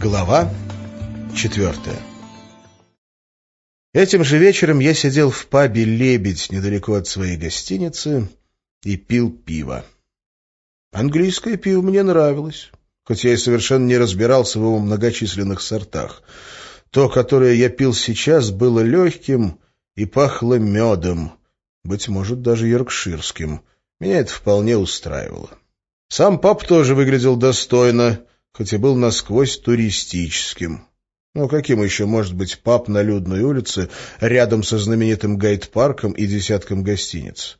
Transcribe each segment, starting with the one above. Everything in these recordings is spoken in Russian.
Глава четвертая Этим же вечером я сидел в пабе «Лебедь» недалеко от своей гостиницы и пил пиво. Английское пиво мне нравилось, хоть я и совершенно не разбирался в его многочисленных сортах. То, которое я пил сейчас, было легким и пахло медом, быть может, даже йоркширским. Меня это вполне устраивало. Сам паб тоже выглядел достойно, хоть и был насквозь туристическим. Ну, каким еще может быть паб на людной улице рядом со знаменитым гайд-парком и десятком гостиниц?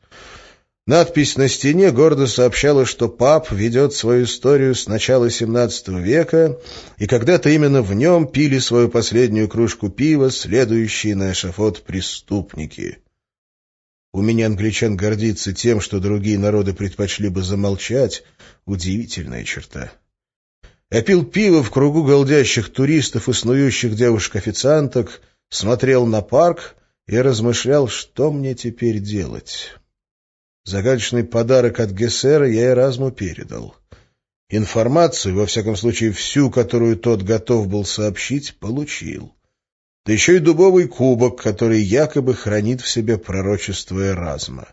Надпись на стене гордо сообщала, что паб ведет свою историю с начала XVII века, и когда-то именно в нем пили свою последнюю кружку пива следующие на эшафот преступники. У меня англичан гордится тем, что другие народы предпочли бы замолчать. Удивительная черта. Я пил пиво в кругу голдящих туристов и снующих девушек-официанток, смотрел на парк и размышлял, что мне теперь делать. Загадочный подарок от Гессера я Эразму передал. Информацию, во всяком случае всю, которую тот готов был сообщить, получил. Да еще и дубовый кубок, который якобы хранит в себе пророчество Эразма.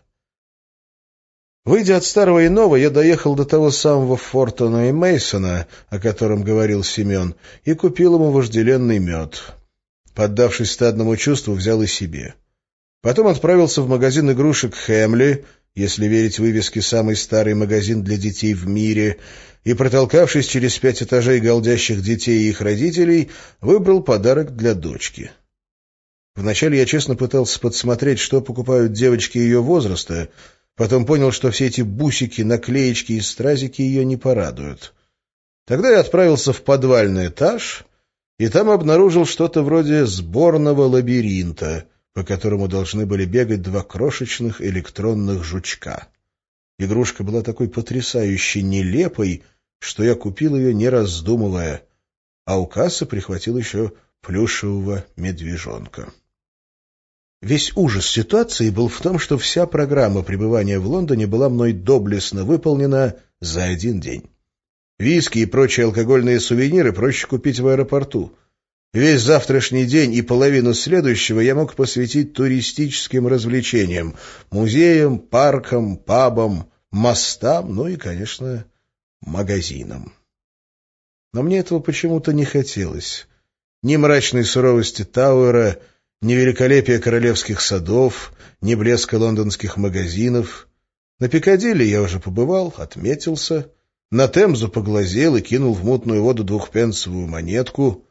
Выйдя от старого иного, я доехал до того самого Фортона и Мейсона, о котором говорил Семен, и купил ему вожделенный мед. Поддавшись стадному чувству, взял и себе. Потом отправился в магазин игрушек Хэмли, если верить вывеске «Самый старый магазин для детей в мире», и, протолкавшись через пять этажей голдящих детей и их родителей, выбрал подарок для дочки. Вначале я честно пытался подсмотреть, что покупают девочки ее возраста — Потом понял, что все эти бусики, наклеечки и стразики ее не порадуют. Тогда я отправился в подвальный этаж, и там обнаружил что-то вроде сборного лабиринта, по которому должны были бегать два крошечных электронных жучка. Игрушка была такой потрясающе нелепой, что я купил ее, не раздумывая, а у кассы прихватил еще плюшевого медвежонка. Весь ужас ситуации был в том, что вся программа пребывания в Лондоне была мной доблестно выполнена за один день. Виски и прочие алкогольные сувениры проще купить в аэропорту. Весь завтрашний день и половину следующего я мог посвятить туристическим развлечениям, музеям, паркам, пабам, мостам, ну и, конечно, магазинам. Но мне этого почему-то не хотелось. Ни мрачной суровости Тауэра, ни великолепия королевских садов, ни блеска лондонских магазинов. На Пикадилли я уже побывал, отметился, на Темзу поглазел и кинул в мутную воду двухпенсовую монетку.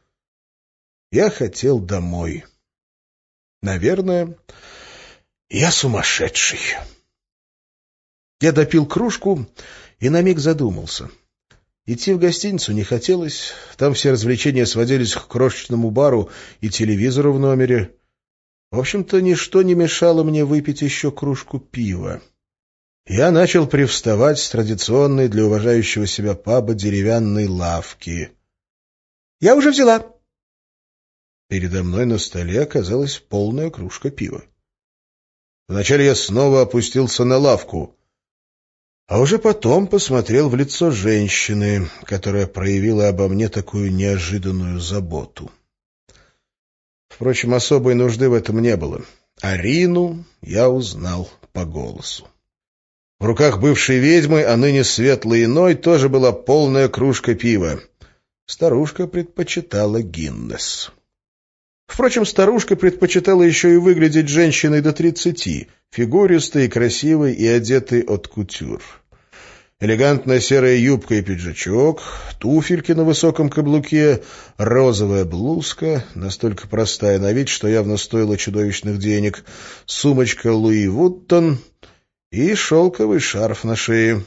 Я хотел домой. Наверное, я сумасшедший. Я допил кружку и на миг задумался — Идти в гостиницу не хотелось, там все развлечения сводились к крошечному бару и телевизору в номере. В общем-то, ничто не мешало мне выпить еще кружку пива. Я начал привставать с традиционной для уважающего себя паба деревянной лавки. — Я уже взяла. Передо мной на столе оказалась полная кружка пива. Вначале я снова опустился на лавку. А уже потом посмотрел в лицо женщины, которая проявила обо мне такую неожиданную заботу. Впрочем, особой нужды в этом не было. Арину я узнал по голосу. В руках бывшей ведьмы, а ныне светлой иной, тоже была полная кружка пива. Старушка предпочитала Гиннес. Впрочем, старушка предпочитала еще и выглядеть женщиной до тридцати, фигуристой, красивой и одетой от кутюр. Элегантная серая юбка и пиджачок, туфельки на высоком каблуке, розовая блузка, настолько простая на вид, что явно стоила чудовищных денег, сумочка Луи Вуттон и шелковый шарф на шее.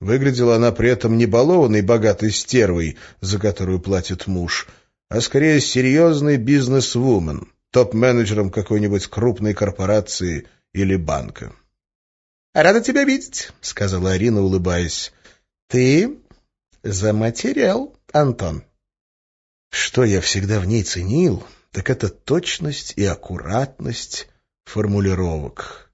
Выглядела она при этом не балованной богатой стервой, за которую платит муж, а скорее серьезной бизнес-вумен, топ-менеджером какой-нибудь крупной корпорации или банка. «Рада тебя видеть», — сказала Арина, улыбаясь. «Ты заматерял, Антон». Что я всегда в ней ценил, так это точность и аккуратность формулировок.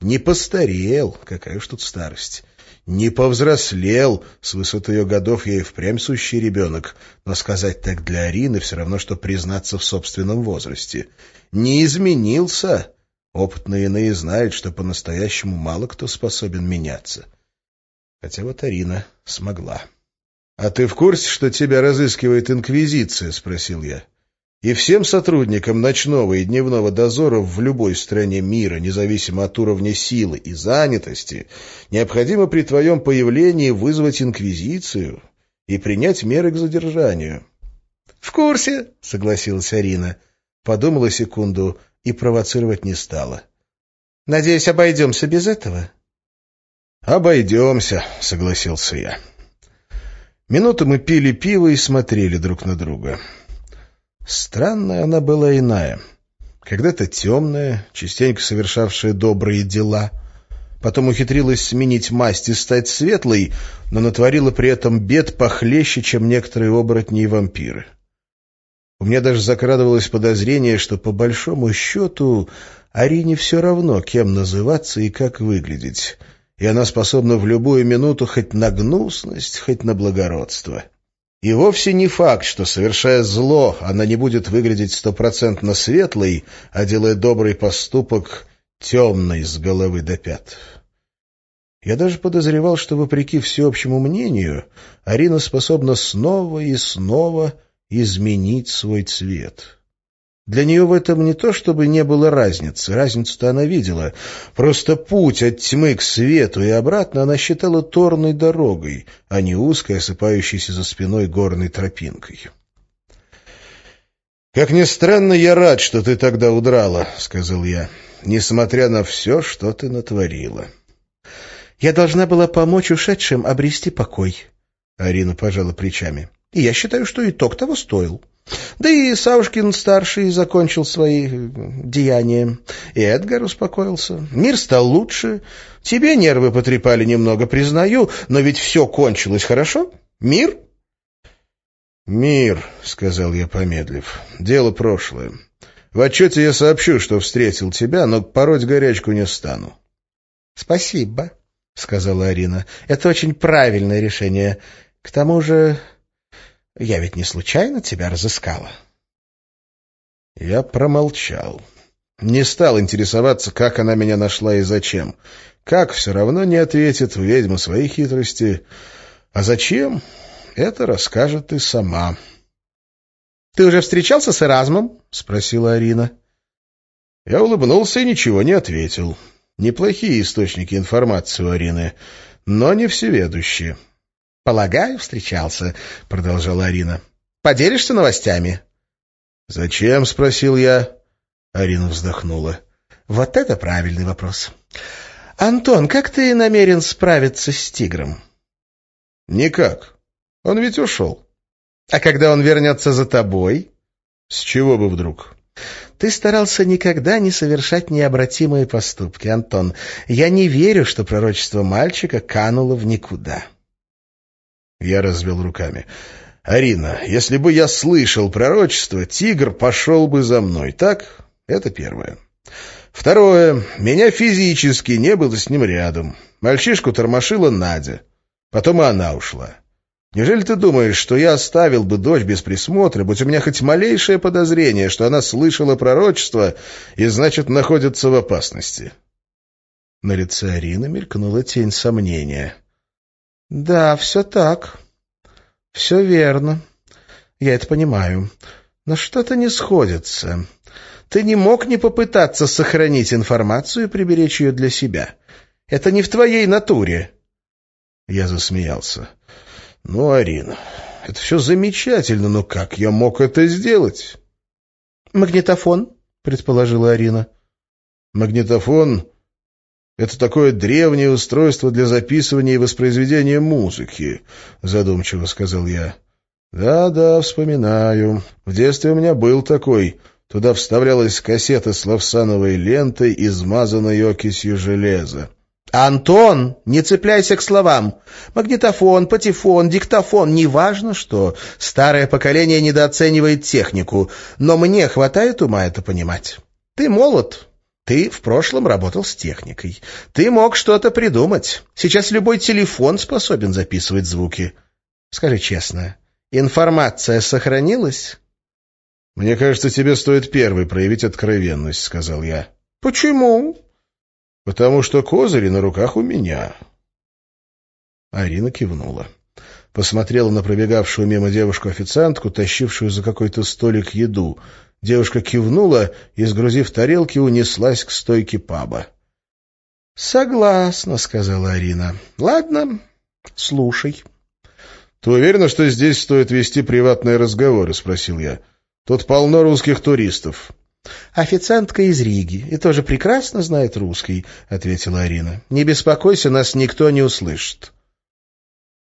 Не постарел, какая уж тут старость. Не повзрослел, с высоты ее годов я и впрямь сущий ребенок, но сказать так для Арины все равно, что признаться в собственном возрасте. Не изменился. Опытные иные знают, что по-настоящему мало кто способен меняться. Хотя вот Арина смогла. — А ты в курсе, что тебя разыскивает Инквизиция? — спросил я. — И всем сотрудникам ночного и дневного дозора в любой стране мира, независимо от уровня силы и занятости, необходимо при твоем появлении вызвать Инквизицию и принять меры к задержанию. — В курсе, — согласилась Арина. Подумала секунду и провоцировать не стала. — Надеюсь, обойдемся без этого? — Обойдемся, — согласился я. Минуту мы пили пиво и смотрели друг на друга. Странная она была иная. Когда-то темная, частенько совершавшая добрые дела. Потом ухитрилась сменить масть и стать светлой, но натворила при этом бед похлеще, чем некоторые оборотни и вампиры. У меня даже закрадывалось подозрение, что по большому счету Арине все равно, кем называться и как выглядеть — и она способна в любую минуту хоть на гнусность, хоть на благородство. И вовсе не факт, что, совершая зло, она не будет выглядеть стопроцентно светлой, а делая добрый поступок темной с головы до пят. Я даже подозревал, что, вопреки всеобщему мнению, Арина способна снова и снова изменить свой цвет. Для нее в этом не то, чтобы не было разницы, разницу-то она видела. Просто путь от тьмы к свету и обратно она считала торной дорогой, а не узкой, осыпающейся за спиной горной тропинкой. «Как ни странно, я рад, что ты тогда удрала», — сказал я, — «несмотря на все, что ты натворила». «Я должна была помочь ушедшим обрести покой», — Арина пожала плечами. «И я считаю, что итог того стоил». Да и Савушкин-старший закончил свои э, деяния. И Эдгар успокоился. Мир стал лучше. Тебе нервы потрепали немного, признаю, но ведь все кончилось хорошо. Мир? «Мир», — сказал я, помедлив, — «дело прошлое. В отчете я сообщу, что встретил тебя, но пороть горячку не стану». «Спасибо», — сказала Арина. «Это очень правильное решение. К тому же я ведь не случайно тебя разыскала. Я промолчал. Не стал интересоваться, как она меня нашла и зачем. Как, все равно не ответит ведьма свои хитрости. А зачем? Это расскажет ты сама. — Ты уже встречался с Эразмом? — спросила Арина. Я улыбнулся и ничего не ответил. Неплохие источники информации у Арины, но не всеведущие. — Полагаю, встречался, — продолжала Арина. — Поделишься новостями? — Зачем? — спросил я. Арина вздохнула. — Вот это правильный вопрос. — Антон, как ты намерен справиться с тигром? — Никак. Он ведь ушел. — А когда он вернется за тобой? — С чего бы вдруг? — Ты старался никогда не совершать необратимые поступки, Антон. Я не верю, что пророчество мальчика кануло в никуда. — я развел руками. «Арина, если бы я слышал пророчество, тигр пошел бы за мной, так? Это первое. Второе. Меня физически не было с ним рядом. Мальчишку тормошила Надя. Потом и она ушла. Неужели ты думаешь, что я оставил бы дочь без присмотра, будь у меня хоть малейшее подозрение, что она слышала пророчество и, значит, находится в опасности?» На лице Арины мелькнула тень сомнения. Да, все так. Все верно. Я это понимаю. Но что-то не сходится. Ты не мог не попытаться сохранить информацию и приберечь ее для себя. Это не в твоей натуре. Я засмеялся. Ну, Арина, это все замечательно, но как я мог это сделать? Магнитофон, предположила Арина. Магнитофон это такое древнее устройство для записывания и воспроизведения музыки, — задумчиво сказал я. Да, — вспоминаю. В детстве у меня был такой. Туда вставлялась кассета с лавсановой лентой, измазанной окисью железа. «Антон, не цепляйся к словам. Магнитофон, патефон, диктофон, неважно что. Старое поколение недооценивает технику, но мне хватает ума это понимать. Ты молод, Ты в прошлом работал с техникой. Ты мог что-то придумать. Сейчас любой телефон способен записывать звуки. Скажи честно, информация сохранилась? — Мне кажется, тебе стоит первый проявить откровенность, — сказал я. — Почему? — Потому что козыри на руках у меня. Арина кивнула. Посмотрела на пробегавшую мимо девушку-официантку, тащившую за какой-то столик еду. Девушка кивнула и, сгрузив тарелки, унеслась к стойке паба. — Согласна, — сказала Арина. — Ладно, слушай. — Ты уверена, что здесь стоит вести приватные разговоры? — спросил я. — Тут полно русских туристов. — Официантка из Риги и тоже прекрасно знает русский, — ответила Арина. — Не беспокойся, нас никто не услышит. —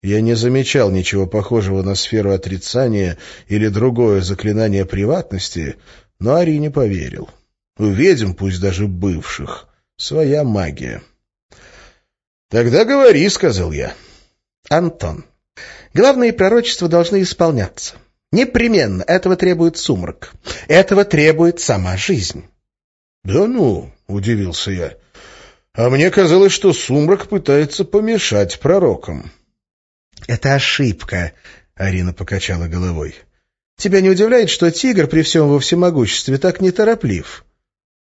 я не замечал ничего похожего на сферу отрицания или другое заклинание приватности, но Арине поверил. У ведьм, пусть даже бывших, своя магия. «Тогда говори», — сказал я. «Антон, главные пророчества должны исполняться. Непременно этого требует сумрак. Этого требует сама жизнь». «Да ну», — удивился я, — «а мне казалось, что сумрак пытается помешать пророкам». «Это ошибка», — Арина покачала головой. «Тебя не удивляет, что тигр при всем во всемогуществе так нетороплив?»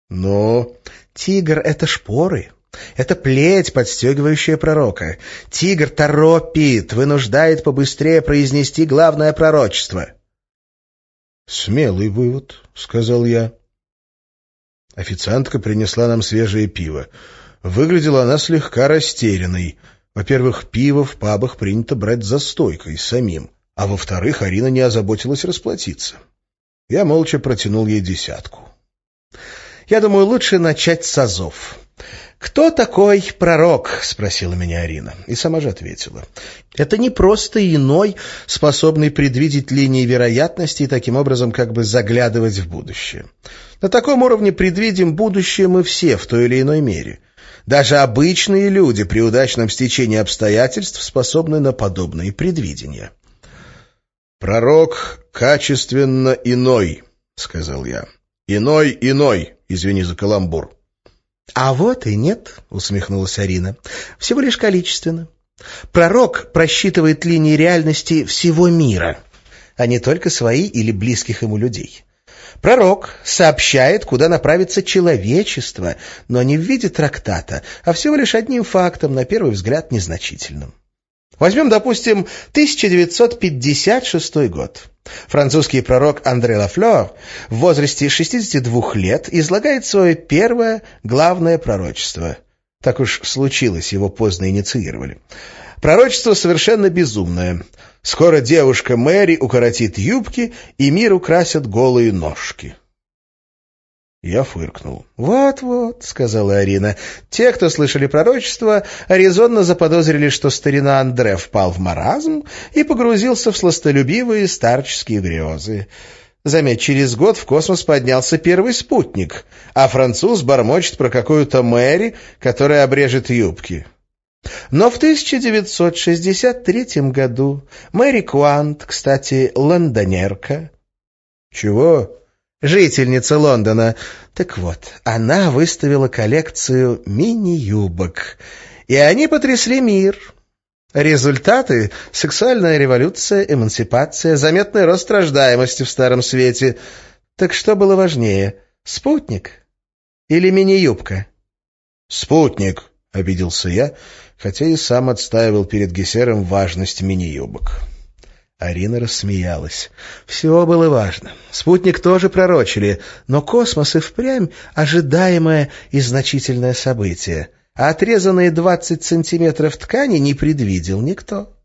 «Но...» «Тигр — это шпоры». Это плеть, подстегивающая пророка. Тигр торопит, вынуждает побыстрее произнести главное пророчество. «Смелый вывод», — сказал я. Официантка принесла нам свежее пиво. Выглядела она слегка растерянной — во-первых, пиво в пабах принято брать за стойкой, самим, а во-вторых, Арина не озаботилась расплатиться. Я молча протянул ей десятку. «Я думаю, лучше начать с азов». «Кто такой пророк?» — спросила меня Арина, и сама же ответила. «Это не просто иной, способный предвидеть линии вероятности и таким образом как бы заглядывать в будущее. На таком уровне предвидим будущее мы все в той или иной мере. Даже обычные люди при удачном стечении обстоятельств способны на подобные предвидения. «Пророк качественно иной», — сказал я. «Иной, иной, извини за каламбур». «А вот и нет», — усмехнулась Арина. «Всего лишь количественно. Пророк просчитывает линии реальности всего мира, а не только свои или близких ему людей. Пророк сообщает, куда направится человечество, но не в виде трактата, а всего лишь одним фактом, на первый взгляд незначительным. Возьмем, допустим, 1956 год. Французский пророк Андре Лафлер в возрасте 62 лет излагает свое первое главное пророчество. Так уж случилось, его поздно инициировали. Пророчество совершенно безумное. Скоро девушка Мэри укоротит юбки, и мир украсят голые ножки. Я фыркнул. «Вот-вот», — сказала Арина, — «те, кто слышали пророчество, резонно заподозрили, что старина Андре впал в маразм и погрузился в сластолюбивые старческие грезы. Заметь, через год в космос поднялся первый спутник, а француз бормочет про какую-то Мэри, которая обрежет юбки». Но в 1963 году Мэри Куант, кстати, лондонерка... Чего? Жительница Лондона. Так вот, она выставила коллекцию мини-юбок, и они потрясли мир. Результаты — сексуальная революция, эмансипация, заметный рост рождаемости в Старом Свете. Так что было важнее, спутник или мини-юбка? «Спутник», — обиделся я, хотя и сам отстаивал перед Гессером важность мини-юбок. Арина рассмеялась. Все было важно. Спутник тоже пророчили, но космос и впрямь ожидаемое и значительное событие, а отрезанные двадцать сантиметров ткани не предвидел никто.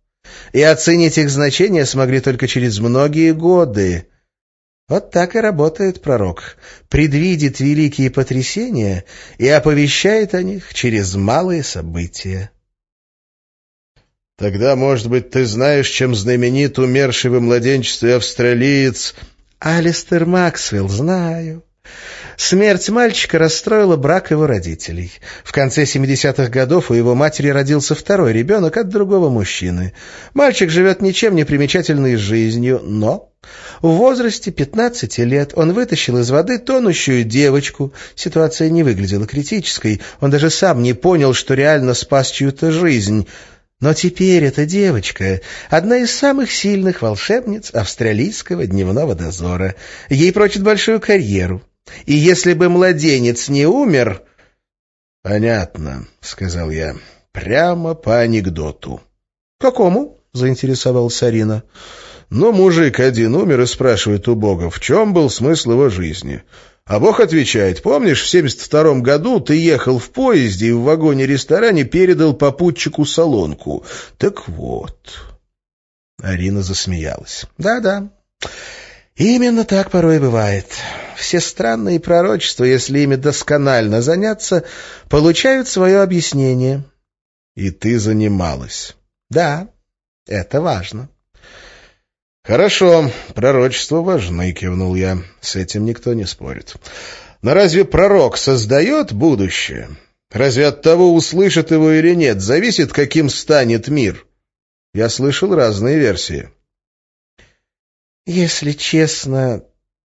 И оценить их значение смогли только через многие годы. Вот так и работает пророк. Предвидит великие потрясения и оповещает о них через малые события. Тогда, может быть, ты знаешь, чем знаменит умерший во младенчестве австралиец... Алистер Максвелл, знаю. Смерть мальчика расстроила брак его родителей. В конце 70-х годов у его матери родился второй ребенок от другого мужчины. Мальчик живет ничем не примечательной жизнью, но В возрасте 15 лет он вытащил из воды тонущую девочку. Ситуация не выглядела критической. Он даже сам не понял, что реально спас чью-то жизнь. Но теперь эта девочка — одна из самых сильных волшебниц австралийского дневного дозора. Ей прочит большую карьеру. И если бы младенец не умер... — Понятно, — сказал я. — Прямо по анекдоту. — Какому? — заинтересовалась Арина. — но мужик один умер и спрашивает у Бога, в чем был смысл его жизни. А Бог отвечает, помнишь, в 72 году ты ехал в поезде и в вагоне-ресторане передал попутчику солонку. Так вот... Арина засмеялась. «Да-да, именно так порой бывает. Все странные пророчества, если ими досконально заняться, получают свое объяснение». «И ты занималась?» «Да, это важно». «Хорошо, пророчества важны», — кивнул я. «С этим никто не спорит. Но разве пророк создает будущее? Разве от того, услышит его или нет, зависит, каким станет мир?» Я слышал разные версии. «Если честно,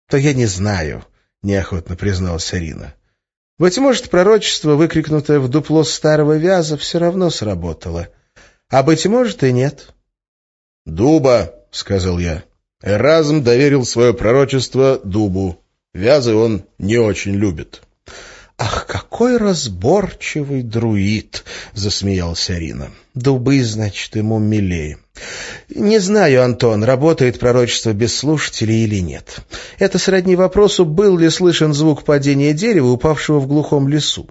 то я не знаю», — неохотно призналась Арина. «Быть может, пророчество, выкрикнутое в дупло старого вяза, все равно сработало. А быть может и нет». «Дуба», — сказал я. Эразм доверил свое пророчество дубу. Вязы он не очень любит. — Ах, какой разборчивый друид! — засмеялся Арина. — Дубы, значит, ему милее. Не знаю, Антон, работает пророчество без слушателей или нет. Это сродни вопросу, был ли слышен звук падения дерева, упавшего в глухом лесу.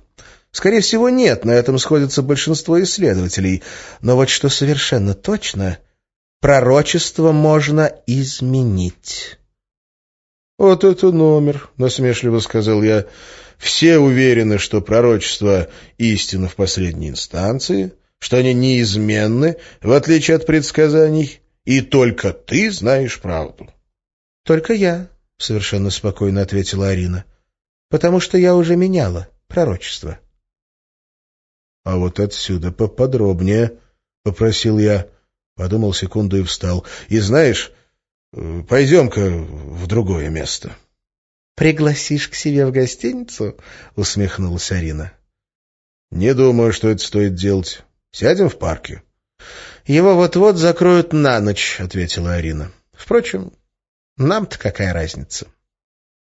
Скорее всего, нет, на этом сходятся большинство исследователей. Но вот что совершенно точно — Пророчество можно изменить. — Вот это номер, — насмешливо сказал я. Все уверены, что пророчество — истина в последней инстанции, что они неизменны, в отличие от предсказаний, и только ты знаешь правду. — Только я, — совершенно спокойно ответила Арина, — потому что я уже меняла пророчество. — А вот отсюда поподробнее, — попросил я. Подумал секунду и встал. И знаешь, э, пойдем-ка в другое место. «Пригласишь к себе в гостиницу?» — усмехнулась Арина. «Не думаю, что это стоит делать. Сядем в парке». «Его вот-вот закроют на ночь», — ответила Арина. «Впрочем, нам-то какая разница?»